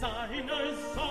seines